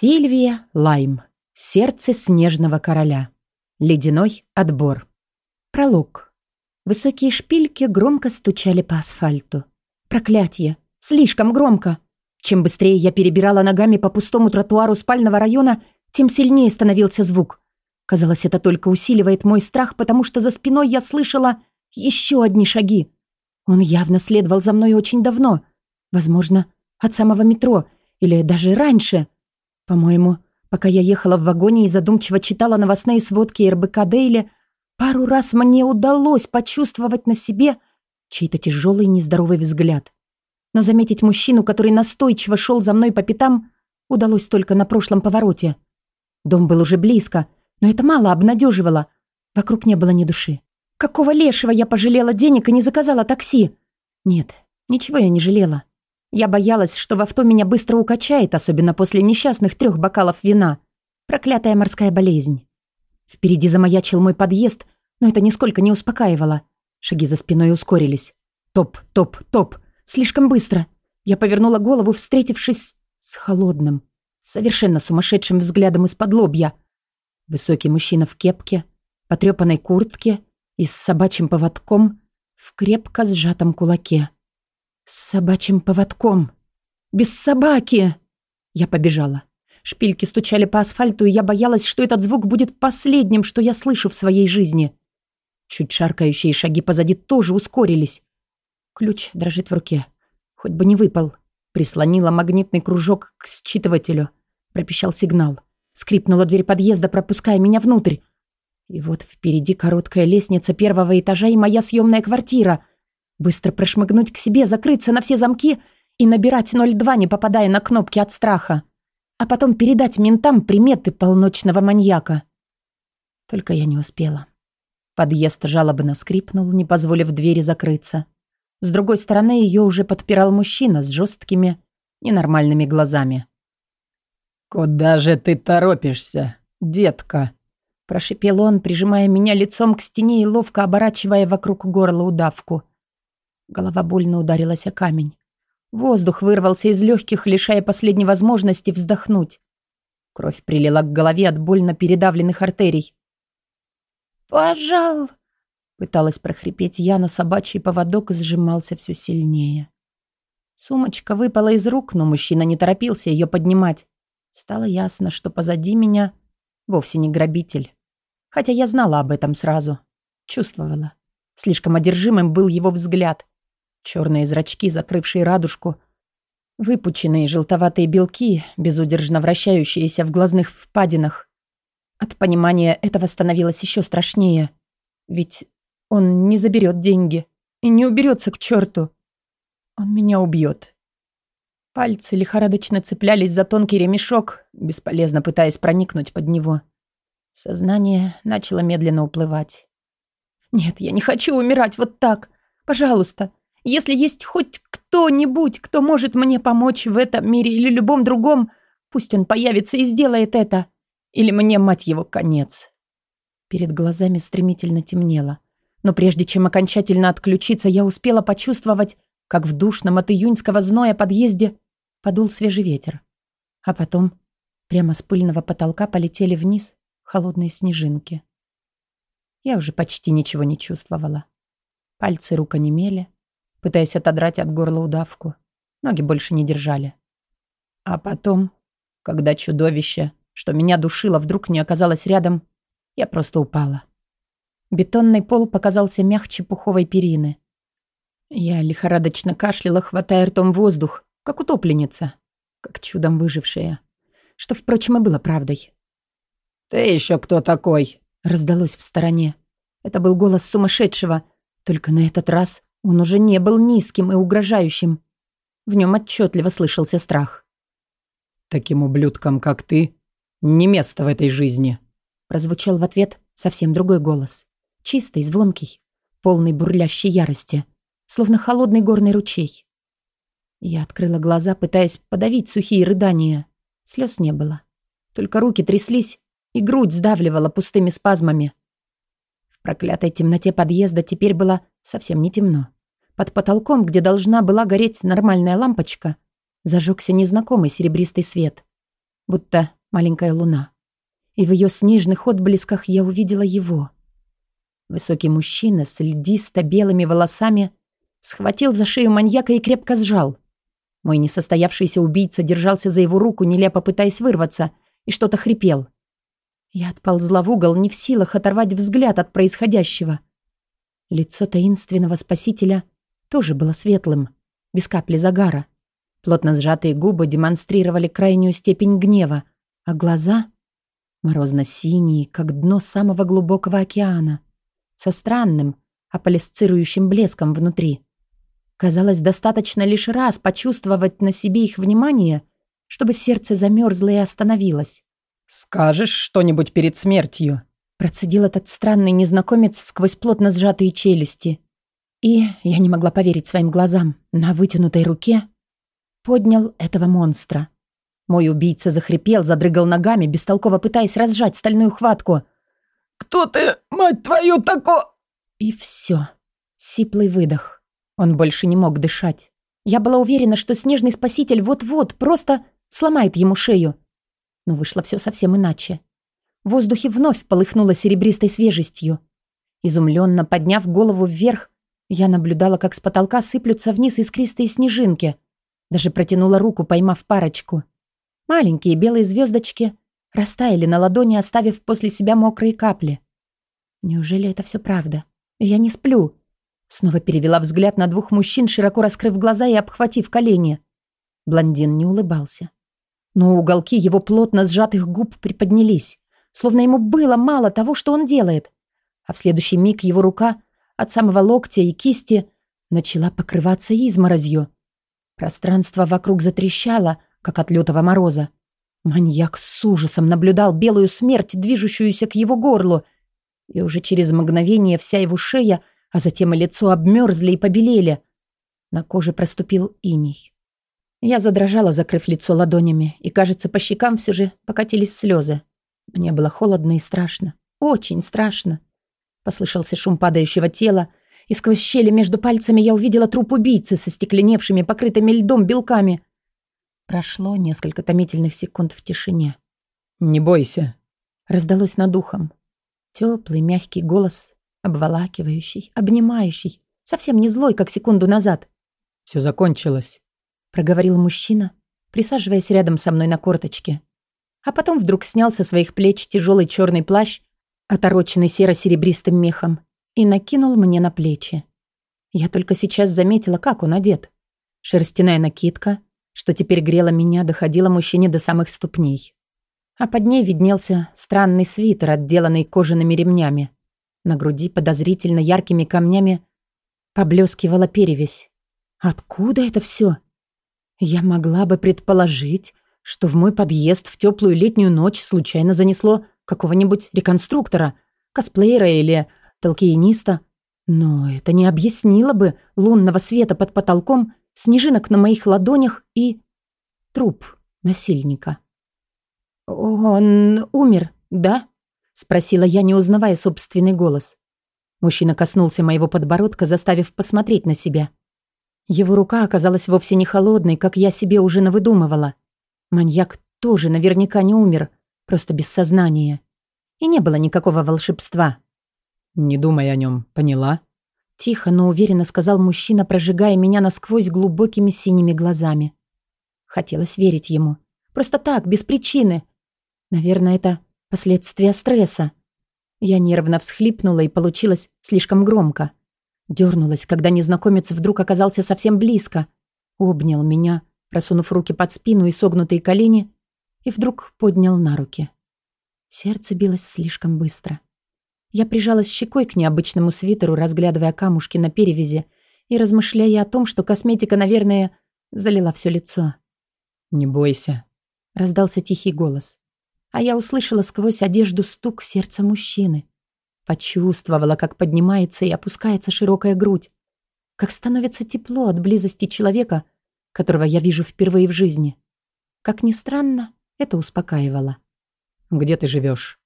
Сильвия Лайм. Сердце снежного короля. Ледяной отбор. Пролог. Высокие шпильки громко стучали по асфальту. Проклятье! Слишком громко! Чем быстрее я перебирала ногами по пустому тротуару спального района, тем сильнее становился звук. Казалось, это только усиливает мой страх, потому что за спиной я слышала еще одни шаги. Он явно следовал за мной очень давно. Возможно, от самого метро или даже раньше. По-моему, пока я ехала в вагоне и задумчиво читала новостные сводки РБК Дейли, пару раз мне удалось почувствовать на себе чей-то тяжелый нездоровый взгляд. Но заметить мужчину, который настойчиво шел за мной по пятам, удалось только на прошлом повороте. Дом был уже близко, но это мало обнадеживало. Вокруг не было ни души. Какого лешего я пожалела денег и не заказала такси? Нет, ничего я не жалела. Я боялась, что в авто меня быстро укачает, особенно после несчастных трех бокалов вина. Проклятая морская болезнь. Впереди замаячил мой подъезд, но это нисколько не успокаивало. Шаги за спиной ускорились. Топ, топ, топ. Слишком быстро. Я повернула голову, встретившись с холодным, совершенно сумасшедшим взглядом из-под лобья. Высокий мужчина в кепке, потрепанной куртке и с собачьим поводком в крепко сжатом кулаке. С собачьим поводком. Без собаки. Я побежала. Шпильки стучали по асфальту, и я боялась, что этот звук будет последним, что я слышу в своей жизни. Чуть шаркающие шаги позади тоже ускорились. Ключ дрожит в руке. Хоть бы не выпал. Прислонила магнитный кружок к считывателю. Пропищал сигнал. Скрипнула дверь подъезда, пропуская меня внутрь. И вот впереди короткая лестница первого этажа и моя съемная квартира — Быстро прошмыгнуть к себе, закрыться на все замки и набирать 02, не попадая на кнопки от страха. А потом передать ментам приметы полночного маньяка. Только я не успела. Подъезд жалобно скрипнул, не позволив двери закрыться. С другой стороны ее уже подпирал мужчина с жесткими, ненормальными глазами. «Куда же ты торопишься, детка?» Прошипел он, прижимая меня лицом к стене и ловко оборачивая вокруг горла удавку. Голова больно ударилась о камень. Воздух вырвался из легких, лишая последней возможности вздохнуть. Кровь прилила к голове от больно передавленных артерий. «Пожал!» Пыталась прохрипеть я, но собачий поводок сжимался все сильнее. Сумочка выпала из рук, но мужчина не торопился ее поднимать. Стало ясно, что позади меня вовсе не грабитель. Хотя я знала об этом сразу. Чувствовала. Слишком одержимым был его взгляд. Черные зрачки, закрывшие радужку. Выпученные желтоватые белки, безудержно вращающиеся в глазных впадинах. От понимания этого становилось еще страшнее. Ведь он не заберет деньги и не уберется к черту. Он меня убьет. Пальцы лихорадочно цеплялись за тонкий ремешок, бесполезно пытаясь проникнуть под него. Сознание начало медленно уплывать. «Нет, я не хочу умирать вот так. Пожалуйста, если есть хоть кто-нибудь, кто может мне помочь в этом мире или любом другом, пусть он появится и сделает это. Или мне, мать его, конец. Перед глазами стремительно темнело. Но прежде чем окончательно отключиться, я успела почувствовать, как в душном от июньского зноя подъезде подул свежий ветер. А потом прямо с пыльного потолка полетели вниз холодные снежинки. Я уже почти ничего не чувствовала. Пальцы рук онемели, пытаясь отодрать от горла удавку. Ноги больше не держали. А потом, когда чудовище, что меня душило, вдруг не оказалось рядом, я просто упала. Бетонный пол показался мягче пуховой перины. Я лихорадочно кашляла, хватая ртом воздух, как утопленница, как чудом выжившая. Что, впрочем, и было правдой. «Ты еще кто такой?» раздалось в стороне. Это был голос сумасшедшего, только на этот раз он уже не был низким и угрожающим. В нем отчетливо слышался страх. «Таким ублюдкам, как ты, не место в этой жизни», прозвучал в ответ совсем другой голос. Чистый, звонкий, полный бурлящей ярости, словно холодный горный ручей. Я открыла глаза, пытаясь подавить сухие рыдания. Слез не было. Только руки тряслись, и грудь сдавливала пустыми спазмами. В проклятой темноте подъезда теперь было совсем не темно. Под потолком, где должна была гореть нормальная лампочка, зажегся незнакомый серебристый свет. будто маленькая луна. И в ее снежных отблесках я увидела его. Высокий мужчина с льдисто-белыми волосами схватил за шею маньяка и крепко сжал. Мой несостоявшийся убийца держался за его руку, нелепо пытаясь вырваться, и что-то хрипел. Я отползла в угол, не в силах оторвать взгляд от происходящего. Лицо таинственного спасителя тоже было светлым, без капли загара. Плотно сжатые губы демонстрировали крайнюю степень гнева, а глаза — морозно-синие, как дно самого глубокого океана, со странным, аполисцирующим блеском внутри. Казалось, достаточно лишь раз почувствовать на себе их внимание, чтобы сердце замерзло и остановилось. «Скажешь что-нибудь перед смертью?» Процедил этот странный незнакомец сквозь плотно сжатые челюсти. И я не могла поверить своим глазам. На вытянутой руке поднял этого монстра. Мой убийца захрипел, задрыгал ногами, бестолково пытаясь разжать стальную хватку. «Кто ты, мать твою, тако...» И все. Сиплый выдох. Он больше не мог дышать. Я была уверена, что снежный спаситель вот-вот просто сломает ему шею. Но вышло все совсем иначе. В воздухе вновь полыхнуло серебристой свежестью. Изумленно подняв голову вверх, я наблюдала, как с потолка сыплются вниз искристые снежинки. Даже протянула руку, поймав парочку. Маленькие белые звездочки растаяли на ладони, оставив после себя мокрые капли. Неужели это все правда? Я не сплю. Снова перевела взгляд на двух мужчин, широко раскрыв глаза и обхватив колени. Блондин не улыбался. Но уголки его плотно сжатых губ приподнялись, словно ему было мало того, что он делает. А в следующий миг его рука от самого локтя и кисти начала покрываться изморозью. Пространство вокруг затрещало, как от лютого мороза. Маньяк с ужасом наблюдал белую смерть, движущуюся к его горлу, и уже через мгновение вся его шея, а затем и лицо обмерзли и побелели. На коже проступил иней. Я задрожала, закрыв лицо ладонями, и, кажется, по щекам все же покатились слезы. Мне было холодно и страшно. Очень страшно. Послышался шум падающего тела, и сквозь щели между пальцами я увидела труп убийцы со стекленевшими, покрытыми льдом белками. Прошло несколько томительных секунд в тишине. «Не бойся», — раздалось над ухом. Теплый, мягкий голос, обволакивающий, обнимающий, совсем не злой, как секунду назад. «Все закончилось», — проговорил мужчина, присаживаясь рядом со мной на корточке. А потом вдруг снял со своих плеч тяжелый черный плащ, отороченный серо-серебристым мехом, и накинул мне на плечи. Я только сейчас заметила, как он одет. Шерстяная накидка, что теперь грела меня, доходила мужчине до самых ступней а под ней виднелся странный свитер, отделанный кожаными ремнями. На груди подозрительно яркими камнями поблескивала перевесь. Откуда это все? Я могла бы предположить, что в мой подъезд в теплую летнюю ночь случайно занесло какого-нибудь реконструктора, косплеера или толкиениста, но это не объяснило бы лунного света под потолком, снежинок на моих ладонях и труп насильника. «Он умер, да?» — спросила я, не узнавая собственный голос. Мужчина коснулся моего подбородка, заставив посмотреть на себя. Его рука оказалась вовсе не холодной, как я себе уже навыдумывала. Маньяк тоже наверняка не умер, просто без сознания. И не было никакого волшебства. «Не думай о нем, поняла?» Тихо, но уверенно сказал мужчина, прожигая меня насквозь глубокими синими глазами. Хотелось верить ему. Просто так, без причины. Наверное, это последствия стресса. Я нервно всхлипнула и получилось слишком громко. Дёрнулась, когда незнакомец вдруг оказался совсем близко. Обнял меня, просунув руки под спину и согнутые колени, и вдруг поднял на руки. Сердце билось слишком быстро. Я прижалась щекой к необычному свитеру, разглядывая камушки на перевязи и размышляя о том, что косметика, наверное, залила все лицо. «Не бойся», — раздался тихий голос а я услышала сквозь одежду стук сердца мужчины. Почувствовала, как поднимается и опускается широкая грудь, как становится тепло от близости человека, которого я вижу впервые в жизни. Как ни странно, это успокаивало. «Где ты живешь?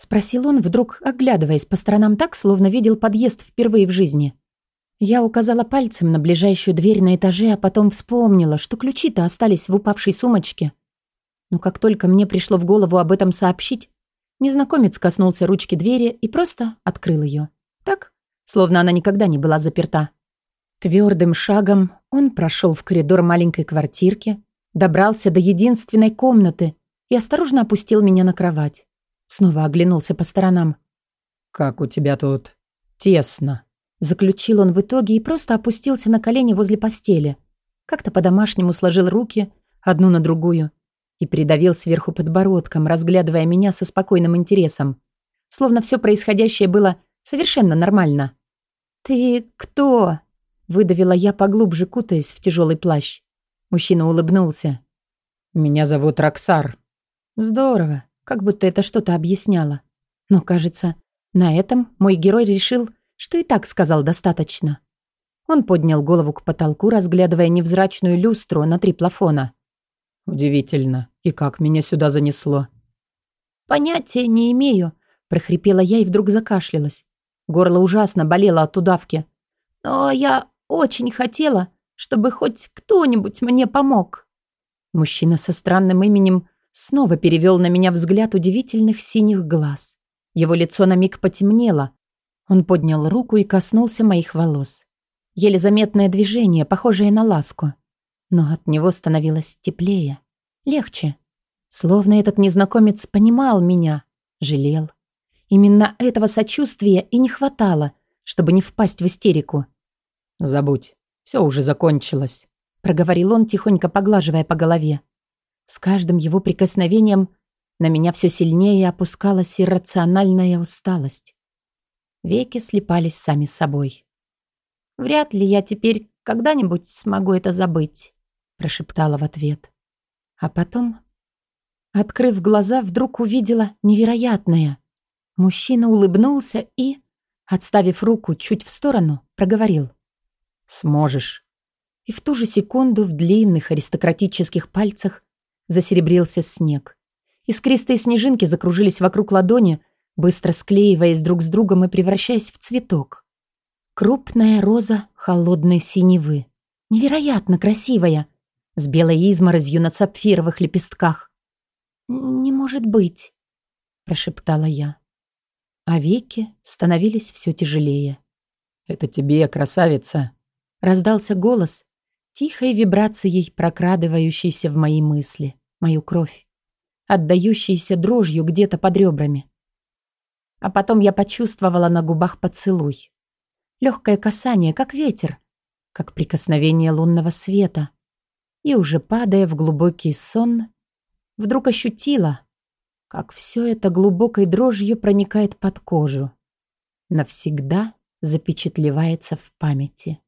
Спросил он, вдруг оглядываясь по сторонам так, словно видел подъезд впервые в жизни. Я указала пальцем на ближайшую дверь на этаже, а потом вспомнила, что ключи-то остались в упавшей сумочке. Но как только мне пришло в голову об этом сообщить, незнакомец коснулся ручки двери и просто открыл ее. Так, словно она никогда не была заперта. Твердым шагом он прошел в коридор маленькой квартирки, добрался до единственной комнаты и осторожно опустил меня на кровать. Снова оглянулся по сторонам. «Как у тебя тут тесно», — заключил он в итоге и просто опустился на колени возле постели. Как-то по-домашнему сложил руки, одну на другую, и придавил сверху подбородком, разглядывая меня со спокойным интересом. Словно все происходящее было совершенно нормально. «Ты кто?» — выдавила я поглубже, кутаясь в тяжелый плащ. Мужчина улыбнулся. «Меня зовут Роксар». «Здорово, как будто это что-то объясняло. Но, кажется, на этом мой герой решил, что и так сказал достаточно». Он поднял голову к потолку, разглядывая невзрачную люстру на три плафона. «Удивительно. И как меня сюда занесло?» «Понятия не имею», – прохрипела я и вдруг закашлялась. Горло ужасно болело от удавки. «Но я очень хотела, чтобы хоть кто-нибудь мне помог». Мужчина со странным именем снова перевел на меня взгляд удивительных синих глаз. Его лицо на миг потемнело. Он поднял руку и коснулся моих волос. Еле заметное движение, похожее на ласку но от него становилось теплее, легче. Словно этот незнакомец понимал меня, жалел. Именно этого сочувствия и не хватало, чтобы не впасть в истерику. «Забудь, все уже закончилось», — проговорил он, тихонько поглаживая по голове. С каждым его прикосновением на меня все сильнее опускалась иррациональная усталость. Веки слепались сами собой. «Вряд ли я теперь когда-нибудь смогу это забыть», прошептала в ответ. А потом, открыв глаза, вдруг увидела невероятное. Мужчина улыбнулся и, отставив руку чуть в сторону, проговорил. «Сможешь». И в ту же секунду в длинных аристократических пальцах засеребрился снег. Искристые снежинки закружились вокруг ладони, быстро склеиваясь друг с другом и превращаясь в цветок. Крупная роза холодной синевы. Невероятно красивая, с белой изморозью на сапфировых лепестках. «Не может быть», — прошептала я. А веки становились все тяжелее. «Это тебе, красавица!» — раздался голос, тихой вибрацией прокрадывающейся в мои мысли, мою кровь, отдающейся дрожью где-то под ребрами. А потом я почувствовала на губах поцелуй. Легкое касание, как ветер, как прикосновение лунного света — и уже падая в глубокий сон, вдруг ощутила, как все это глубокой дрожью проникает под кожу, навсегда запечатлевается в памяти.